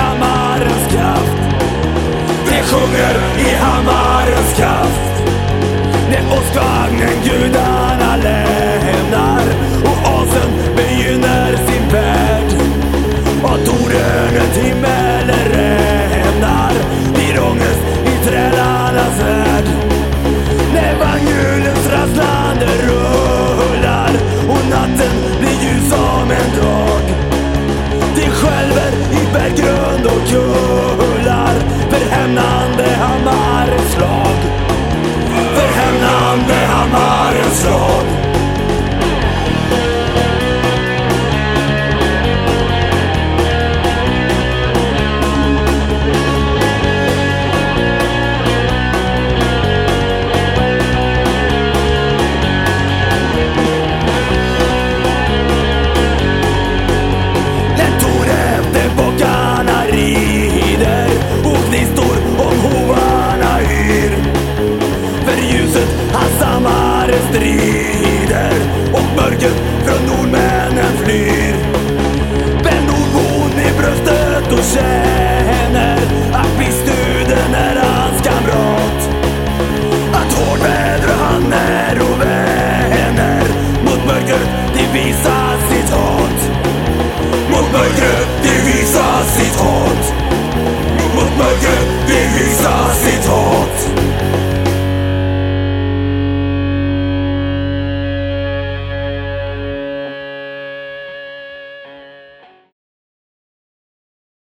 hammarens kraft. Det sjunger i hammarens kraft. again.